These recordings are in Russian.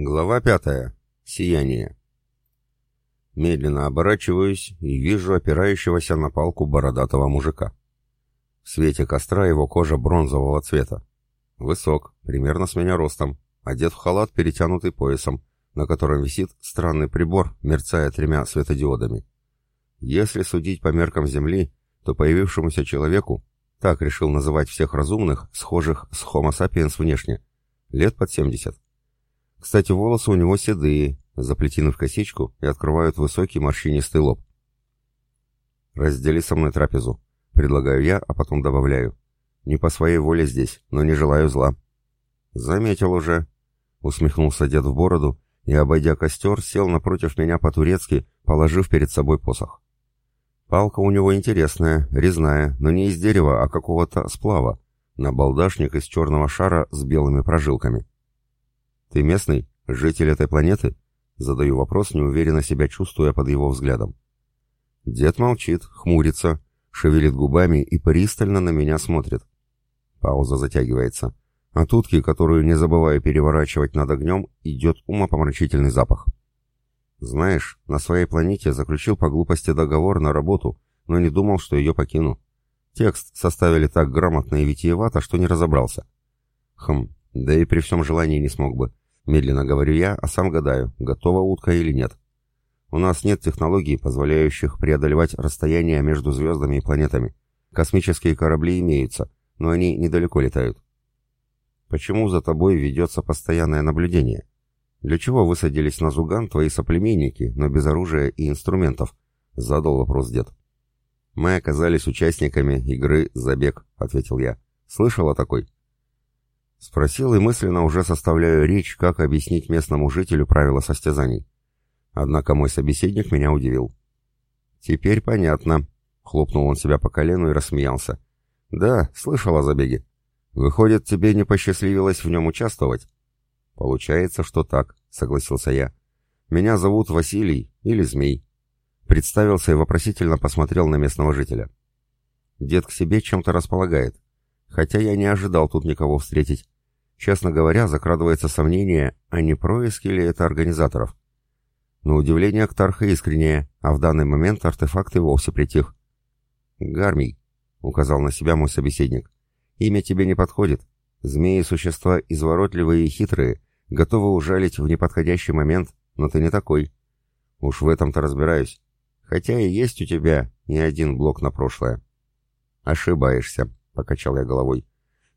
Глава пятая. Сияние. Медленно оборачиваюсь и вижу опирающегося на палку бородатого мужика. В свете костра его кожа бронзового цвета. Высок, примерно с меня ростом, одет в халат, перетянутый поясом, на котором висит странный прибор, мерцая тремя светодиодами. Если судить по меркам Земли, то появившемуся человеку, так решил называть всех разумных, схожих с Homo sapiens внешне, лет под 70. Кстати, волосы у него седые, заплетены в косичку и открывают высокий морщинистый лоб. «Раздели со мной трапезу», — предлагаю я, а потом добавляю. «Не по своей воле здесь, но не желаю зла». «Заметил уже», — усмехнулся дед в бороду и, обойдя костер, сел напротив меня по-турецки, положив перед собой посох. Палка у него интересная, резная, но не из дерева, а какого-то сплава, набалдашник из черного шара с белыми прожилками. «Ты местный? Житель этой планеты?» Задаю вопрос, неуверенно себя чувствуя под его взглядом. Дед молчит, хмурится, шевелит губами и пристально на меня смотрит. Пауза затягивается. От утки, которую не забываю переворачивать над огнем, идет умопомрачительный запах. Знаешь, на своей планете заключил по глупости договор на работу, но не думал, что ее покину. Текст составили так грамотно и витиевато, что не разобрался. Хм, да и при всем желании не смог бы. Медленно говорю я, а сам гадаю, готова утка или нет. У нас нет технологий, позволяющих преодолевать расстояние между звездами и планетами. Космические корабли имеются, но они недалеко летают. Почему за тобой ведется постоянное наблюдение? Для чего высадились на Зуган твои соплеменники, но без оружия и инструментов? Задал вопрос дед. Мы оказались участниками игры «Забег», — ответил я. Слышал о такой? Спросил и мысленно уже составляю речь, как объяснить местному жителю правила состязаний. Однако мой собеседник меня удивил. «Теперь понятно», — хлопнул он себя по колену и рассмеялся. «Да, слышал о забеге. Выходит, тебе не посчастливилось в нем участвовать?» «Получается, что так», — согласился я. «Меня зовут Василий или Змей». Представился и вопросительно посмотрел на местного жителя. Дед к себе чем-то располагает, хотя я не ожидал тут никого встретить. Честно говоря, закрадывается сомнение, а не происки ли это организаторов. На удивление Ктарха искреннее, а в данный момент артефакт и вовсе притих. «Гармий», — указал на себя мой собеседник, — «имя тебе не подходит. Змеи — существа изворотливые и хитрые, готовы ужалить в неподходящий момент, но ты не такой. Уж в этом-то разбираюсь. Хотя и есть у тебя не один блок на прошлое». «Ошибаешься», покачал я головой.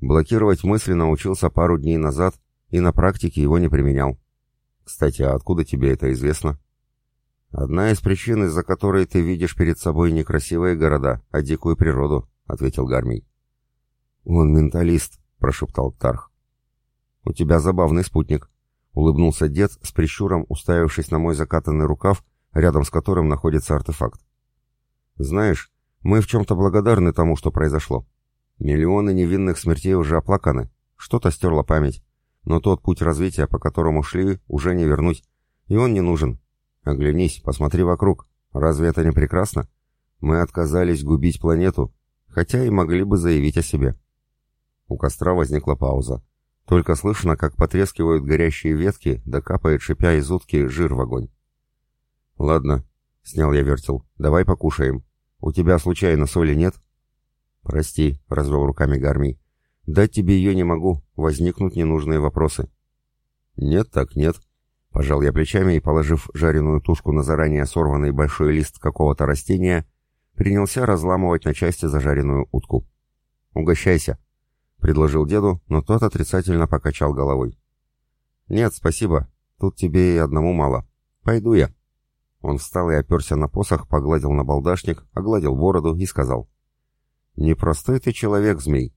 Блокировать мысли научился пару дней назад и на практике его не применял. Кстати, а откуда тебе это известно? Одна из причин, из-за которой ты видишь перед собой не красивые города, а дикую природу, ответил Гармий. Он менталист, прошептал Тарх. У тебя забавный спутник, улыбнулся дед с прищуром, уставившись на мой закатанный рукав, рядом с которым находится артефакт. Знаешь, мы в чем-то благодарны тому, что произошло. Миллионы невинных смертей уже оплаканы. Что-то стерло память. Но тот путь развития, по которому шли, уже не вернуть. И он не нужен. Оглянись, посмотри вокруг. Разве это не прекрасно? Мы отказались губить планету, хотя и могли бы заявить о себе. У костра возникла пауза. Только слышно, как потрескивают горящие ветки, да капает, шипя из утки, жир в огонь. «Ладно», — снял я вертел, — «давай покушаем. У тебя случайно соли нет?» «Прости», — развел руками Гармий. «Дать тебе ее не могу, возникнут ненужные вопросы». «Нет так нет», — пожал я плечами и, положив жареную тушку на заранее сорванный большой лист какого-то растения, принялся разламывать на части зажаренную утку. «Угощайся», — предложил деду, но тот отрицательно покачал головой. «Нет, спасибо, тут тебе и одному мало. Пойду я». Он встал и оперся на посох, погладил на балдашник, огладил бороду и сказал. Непростой ты человек, змей.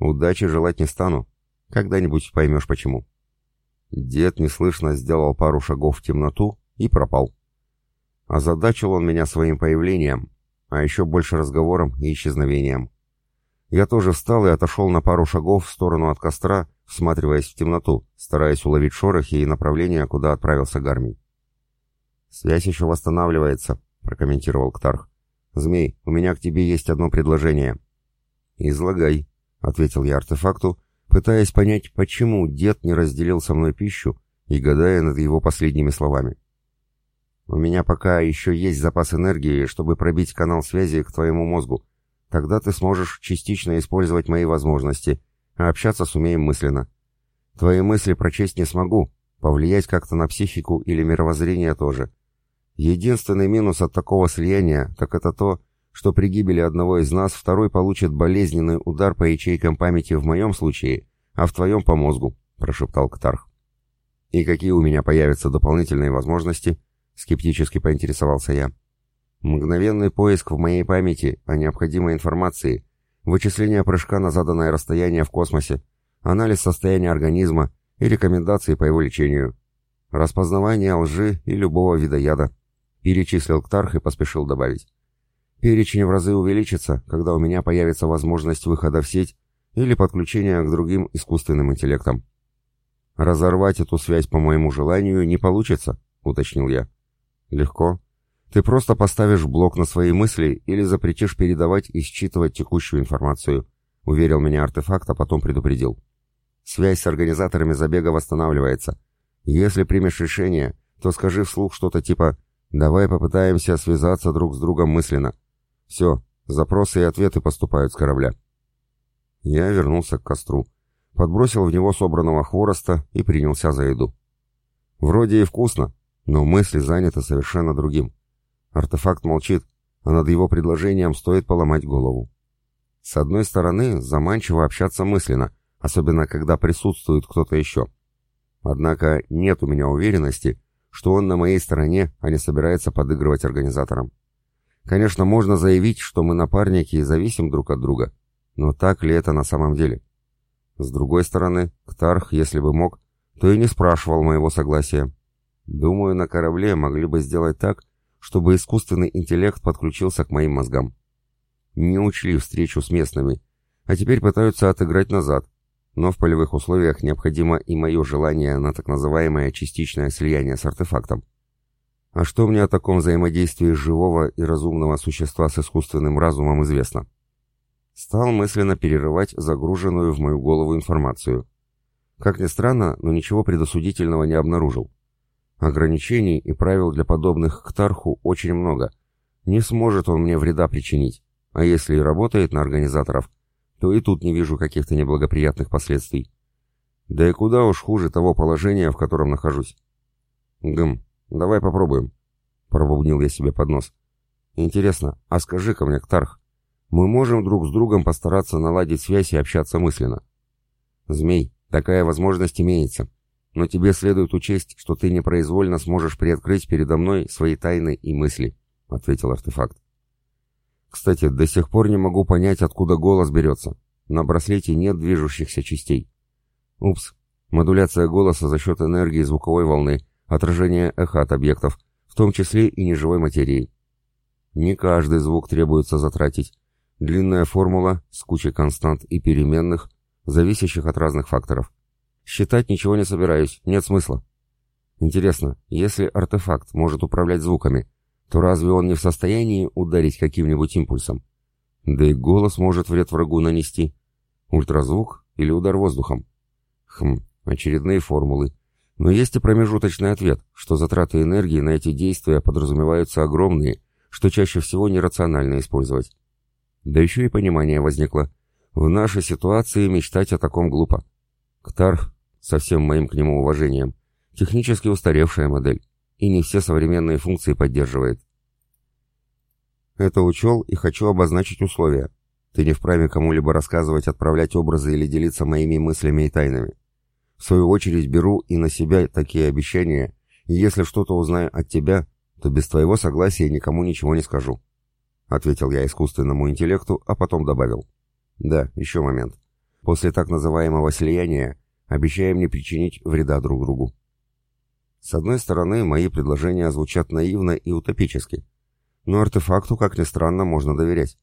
Удачи желать не стану. Когда-нибудь поймешь почему. Дед неслышно сделал пару шагов в темноту и пропал. Озадачил он меня своим появлением, а еще больше разговором и исчезновением. Я тоже встал и отошел на пару шагов в сторону от костра, всматриваясь в темноту, стараясь уловить шорохи и направление, куда отправился Гармий. «Связь еще восстанавливается», — прокомментировал Ктарх. «Змей, у меня к тебе есть одно предложение». «Излагай», — ответил я артефакту, пытаясь понять, почему дед не разделил со мной пищу и гадая над его последними словами. «У меня пока еще есть запас энергии, чтобы пробить канал связи к твоему мозгу. Тогда ты сможешь частично использовать мои возможности, а общаться сумеем мысленно. Твои мысли прочесть не смогу, повлиять как-то на психику или мировоззрение тоже. Единственный минус от такого слияния, так это то, что при гибели одного из нас второй получит болезненный удар по ячейкам памяти в моем случае, а в твоем по мозгу», — прошептал Ктарх. «И какие у меня появятся дополнительные возможности?» — скептически поинтересовался я. «Мгновенный поиск в моей памяти о необходимой информации, вычисление прыжка на заданное расстояние в космосе, анализ состояния организма и рекомендации по его лечению, распознавание лжи и любого вида яда», — перечислил Ктарх и поспешил добавить. Перечень в разы увеличится, когда у меня появится возможность выхода в сеть или подключения к другим искусственным интеллектам. «Разорвать эту связь по моему желанию не получится», — уточнил я. «Легко. Ты просто поставишь блок на свои мысли или запретишь передавать и считывать текущую информацию», — уверил меня артефакт, а потом предупредил. «Связь с организаторами забега восстанавливается. Если примешь решение, то скажи вслух что-то типа «давай попытаемся связаться друг с другом мысленно». Все, запросы и ответы поступают с корабля. Я вернулся к костру, подбросил в него собранного хвороста и принялся за еду. Вроде и вкусно, но мысли заняты совершенно другим. Артефакт молчит, а над его предложением стоит поломать голову. С одной стороны, заманчиво общаться мысленно, особенно когда присутствует кто-то еще. Однако нет у меня уверенности, что он на моей стороне, а не собирается подыгрывать организаторам. Конечно, можно заявить, что мы напарники и зависим друг от друга, но так ли это на самом деле? С другой стороны, Ктарх, если бы мог, то и не спрашивал моего согласия. Думаю, на корабле могли бы сделать так, чтобы искусственный интеллект подключился к моим мозгам. Не учли встречу с местными, а теперь пытаются отыграть назад, но в полевых условиях необходимо и мое желание на так называемое частичное слияние с артефактом. А что мне о таком взаимодействии живого и разумного существа с искусственным разумом известно? Стал мысленно перерывать загруженную в мою голову информацию. Как ни странно, но ничего предосудительного не обнаружил. Ограничений и правил для подобных к Тарху очень много. Не сможет он мне вреда причинить. А если и работает на организаторов, то и тут не вижу каких-то неблагоприятных последствий. Да и куда уж хуже того положения, в котором нахожусь. Гм, «Давай попробуем», — пробубнил я себе под нос. «Интересно, а скажи-ка мне, Ктарх, мы можем друг с другом постараться наладить связь и общаться мысленно?» «Змей, такая возможность имеется, но тебе следует учесть, что ты непроизвольно сможешь приоткрыть передо мной свои тайны и мысли», — ответил артефакт. «Кстати, до сих пор не могу понять, откуда голос берется. На браслете нет движущихся частей. Упс, модуляция голоса за счет энергии звуковой волны — отражение эха от объектов, в том числе и неживой материи. Не каждый звук требуется затратить. Длинная формула с кучей констант и переменных, зависящих от разных факторов. Считать ничего не собираюсь, нет смысла. Интересно, если артефакт может управлять звуками, то разве он не в состоянии ударить каким-нибудь импульсом? Да и голос может вред врагу нанести. Ультразвук или удар воздухом? Хм, очередные формулы. Но есть и промежуточный ответ, что затраты энергии на эти действия подразумеваются огромные, что чаще всего нерационально использовать. Да еще и понимание возникло. В нашей ситуации мечтать о таком глупо. Ктарх, со всем моим к нему уважением, технически устаревшая модель, и не все современные функции поддерживает. Это учел и хочу обозначить условия. Ты не вправе кому-либо рассказывать, отправлять образы или делиться моими мыслями и тайнами. В свою очередь беру и на себя такие обещания, и если что-то узнаю от тебя, то без твоего согласия никому ничего не скажу. Ответил я искусственному интеллекту, а потом добавил. Да, еще момент. После так называемого слияния обещаем не причинить вреда друг другу. С одной стороны, мои предложения звучат наивно и утопически, но артефакту, как ни странно, можно доверять.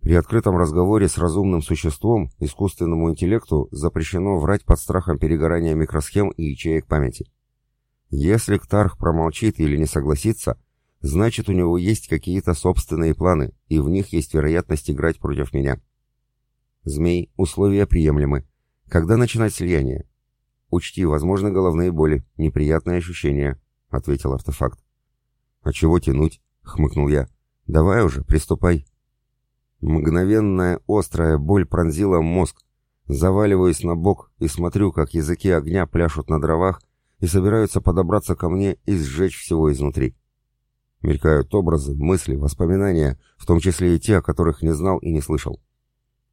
При открытом разговоре с разумным существом искусственному интеллекту запрещено врать под страхом перегорания микросхем и ячеек памяти. Если Ктарх промолчит или не согласится, значит у него есть какие-то собственные планы, и в них есть вероятность играть против меня. Змей, условия приемлемы. Когда начинать слияние? Учти, возможны головные боли, неприятные ощущения», — ответил артефакт. «А чего тянуть?» — хмыкнул я. «Давай уже, приступай». Мгновенная острая боль пронзила мозг. Заваливаюсь на бок и смотрю, как языки огня пляшут на дровах и собираются подобраться ко мне и сжечь всего изнутри. Мелькают образы, мысли, воспоминания, в том числе и те, о которых не знал и не слышал.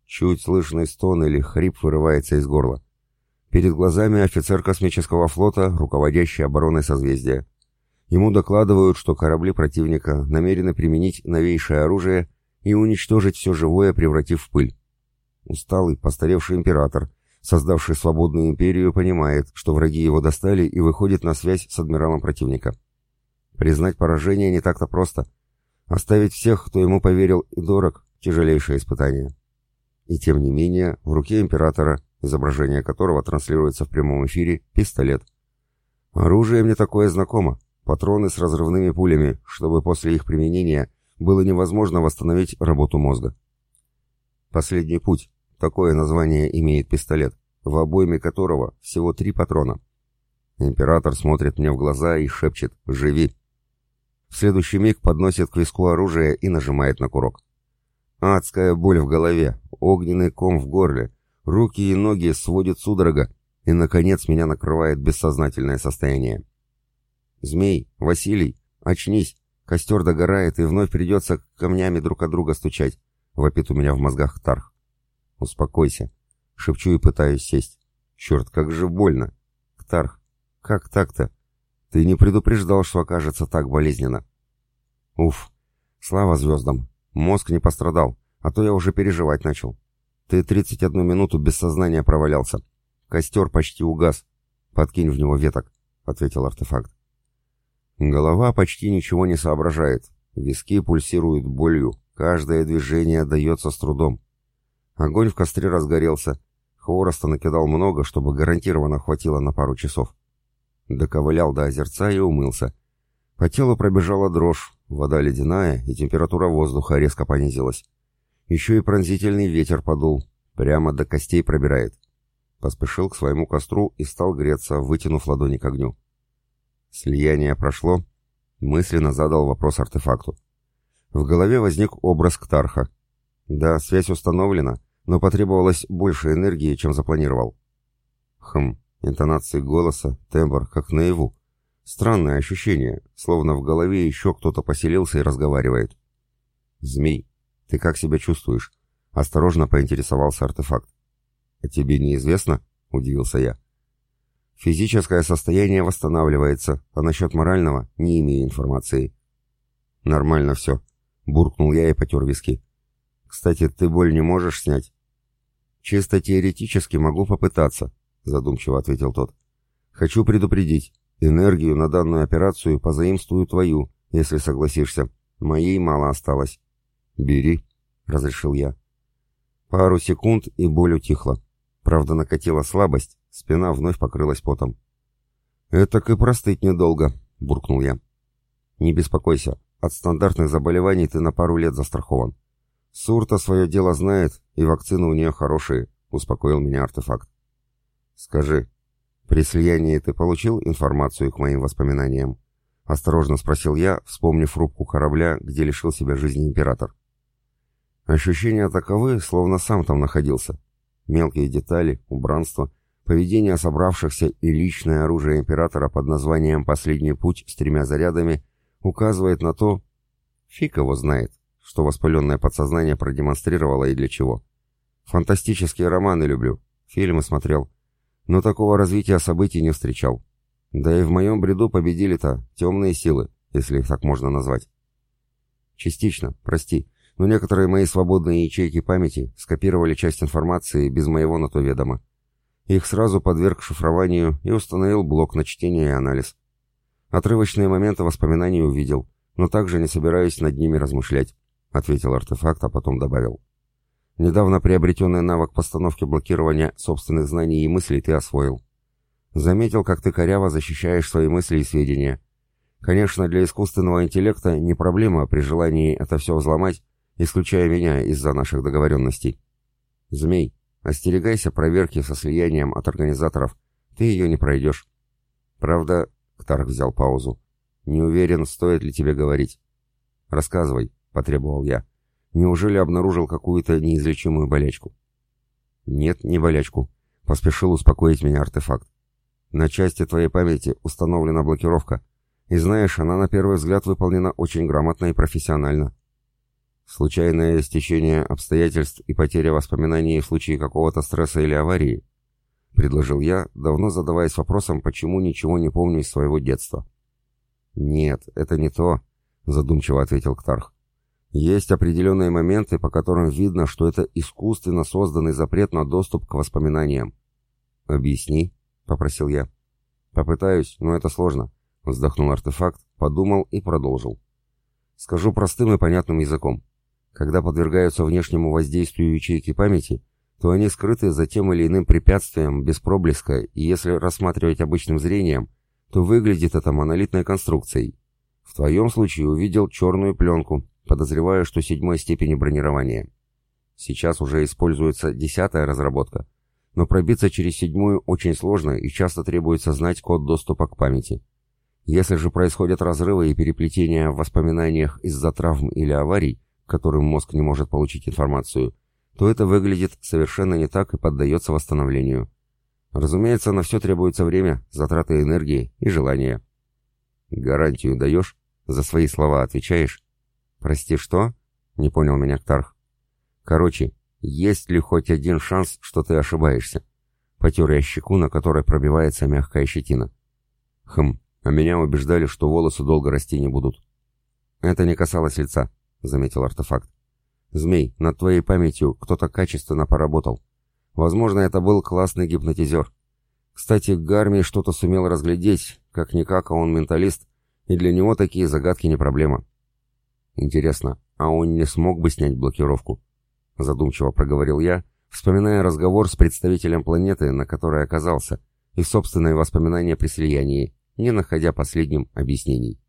Чуть слышный стон или хрип вырывается из горла. Перед глазами офицер космического флота, руководящий обороной созвездия. Ему докладывают, что корабли противника намерены применить новейшее оружие и уничтожить все живое, превратив в пыль. Усталый, постаревший император, создавший свободную империю, понимает, что враги его достали и выходит на связь с адмиралом противника. Признать поражение не так-то просто. Оставить всех, кто ему поверил и дорог, тяжелейшее испытание. И тем не менее, в руке императора, изображение которого транслируется в прямом эфире, пистолет. Оружие мне такое знакомо. Патроны с разрывными пулями, чтобы после их применения было невозможно восстановить работу мозга. Последний путь. Такое название имеет пистолет, в обойме которого всего три патрона. Император смотрит мне в глаза и шепчет «Живи!». В следующий миг подносит к виску оружие и нажимает на курок. Адская боль в голове, огненный ком в горле, руки и ноги сводит судорога, и, наконец, меня накрывает бессознательное состояние. «Змей, Василий, очнись! Костер догорает, и вновь придется камнями друг от друга стучать», — вопит у меня в мозгах Тарх. «Успокойся», — шепчу и пытаюсь сесть. «Черт, как же больно! Ктарх, как так-то? Ты не предупреждал, что окажется так болезненно. Уф, слава звездам. Мозг не пострадал, а то я уже переживать начал. Ты 31 минуту без сознания провалялся. Костер почти угас. Подкинь в него веток, — ответил артефакт. Голова почти ничего не соображает. Виски пульсируют болью. Каждое движение дается с трудом. Огонь в костре разгорелся. Хвороста накидал много, чтобы гарантированно хватило на пару часов. Доковылял до озерца и умылся. По телу пробежала дрожь, вода ледяная, и температура воздуха резко понизилась. Еще и пронзительный ветер подул, прямо до костей пробирает. Поспешил к своему костру и стал греться, вытянув ладони к огню. Слияние прошло, мысленно задал вопрос артефакту. В голове возник образ Ктарха. Да, связь установлена, но потребовалось больше энергии, чем запланировал. Хм, Интонации голоса, тембр, как наяву. Странное ощущение, словно в голове еще кто-то поселился и разговаривает. «Змей, ты как себя чувствуешь?» — осторожно поинтересовался артефакт. «А тебе неизвестно?» — удивился я. «Физическое состояние восстанавливается, а насчет морального не имею информации». «Нормально все», — буркнул я и потер виски. «Кстати, ты боль не можешь снять?» «Чисто теоретически могу попытаться», задумчиво ответил тот. Хочу предупредить, энергию на данную операцию позаимствую твою, если согласишься. Моей мало осталось. Бери, разрешил я. Пару секунд, и боль утихла. Правда, накатила слабость, спина вновь покрылась потом. «Это и простыть недолго», — буркнул я. «Не беспокойся, от стандартных заболеваний ты на пару лет застрахован. Сурта свое дело знает, и вакцины у нее хорошие», — успокоил меня артефакт. «Скажи, при слиянии ты получил информацию к моим воспоминаниям?» — осторожно спросил я, вспомнив рубку корабля, где лишил себя жизни император. Ощущения таковы, словно сам там находился. Мелкие детали, убранство, поведение собравшихся и личное оружие императора под названием «Последний путь» с тремя зарядами указывает на то, фиг его знает, что воспаленное подсознание продемонстрировало и для чего. Фантастические романы люблю, фильмы смотрел, но такого развития событий не встречал. Да и в моем бреду победили-то темные силы, если их так можно назвать. Частично, прости, но некоторые мои свободные ячейки памяти скопировали часть информации без моего на то ведома. Их сразу подверг шифрованию и установил блок на чтение и анализ. Отрывочные моменты воспоминаний увидел, но также не собираюсь над ними размышлять, ответил артефакт, а потом добавил. Недавно приобретенный навык постановки блокирования собственных знаний и мыслей ты освоил. Заметил, как ты коряво защищаешь свои мысли и сведения. Конечно, для искусственного интеллекта не проблема при желании это все взломать, исключая меня из-за наших договоренностей. Змей, остерегайся проверки со слиянием от организаторов. ты ее не пройдешь. Правда, Ктарх взял паузу. Не уверен, стоит ли тебе говорить. Рассказывай, потребовал я. Неужели обнаружил какую-то неизлечимую болячку? Нет, не болячку. Поспешил успокоить меня артефакт. На части твоей памяти установлена блокировка. И знаешь, она на первый взгляд выполнена очень грамотно и профессионально. Случайное стечение обстоятельств и потеря воспоминаний в случае какого-то стресса или аварии, предложил я, давно задаваясь вопросом, почему ничего не помню из своего детства. Нет, это не то, задумчиво ответил Ктарх. Есть определенные моменты, по которым видно, что это искусственно созданный запрет на доступ к воспоминаниям. «Объясни», — попросил я. «Попытаюсь, но это сложно», — вздохнул артефакт, подумал и продолжил. «Скажу простым и понятным языком. Когда подвергаются внешнему воздействию ячейки памяти, то они скрыты за тем или иным препятствием, без проблеска, и если рассматривать обычным зрением, то выглядит это монолитной конструкцией. В твоем случае увидел черную пленку, подозревая, что седьмой степени бронирования. Сейчас уже используется десятая разработка, но пробиться через седьмую очень сложно и часто требуется знать код доступа к памяти. Если же происходят разрывы и переплетения в воспоминаниях из-за травм или аварий, которым мозг не может получить информацию, то это выглядит совершенно не так и поддается восстановлению. Разумеется, на все требуется время, затраты энергии и желания. Гарантию даешь? За свои слова отвечаешь? Прости, что? Не понял меня Ктарх. Короче, есть ли хоть один шанс, что ты ошибаешься? Потер я щеку, на которой пробивается мягкая щетина. Хм, а меня убеждали, что волосы долго расти не будут. Это не касалось лица. — заметил артефакт. «Змей, над твоей памятью кто-то качественно поработал. Возможно, это был классный гипнотизер. Кстати, Гарми что-то сумел разглядеть, как-никак, а он менталист, и для него такие загадки не проблема». «Интересно, а он не смог бы снять блокировку?» Задумчиво проговорил я, вспоминая разговор с представителем планеты, на которой оказался, и собственные воспоминания при слиянии, не находя последним объяснений.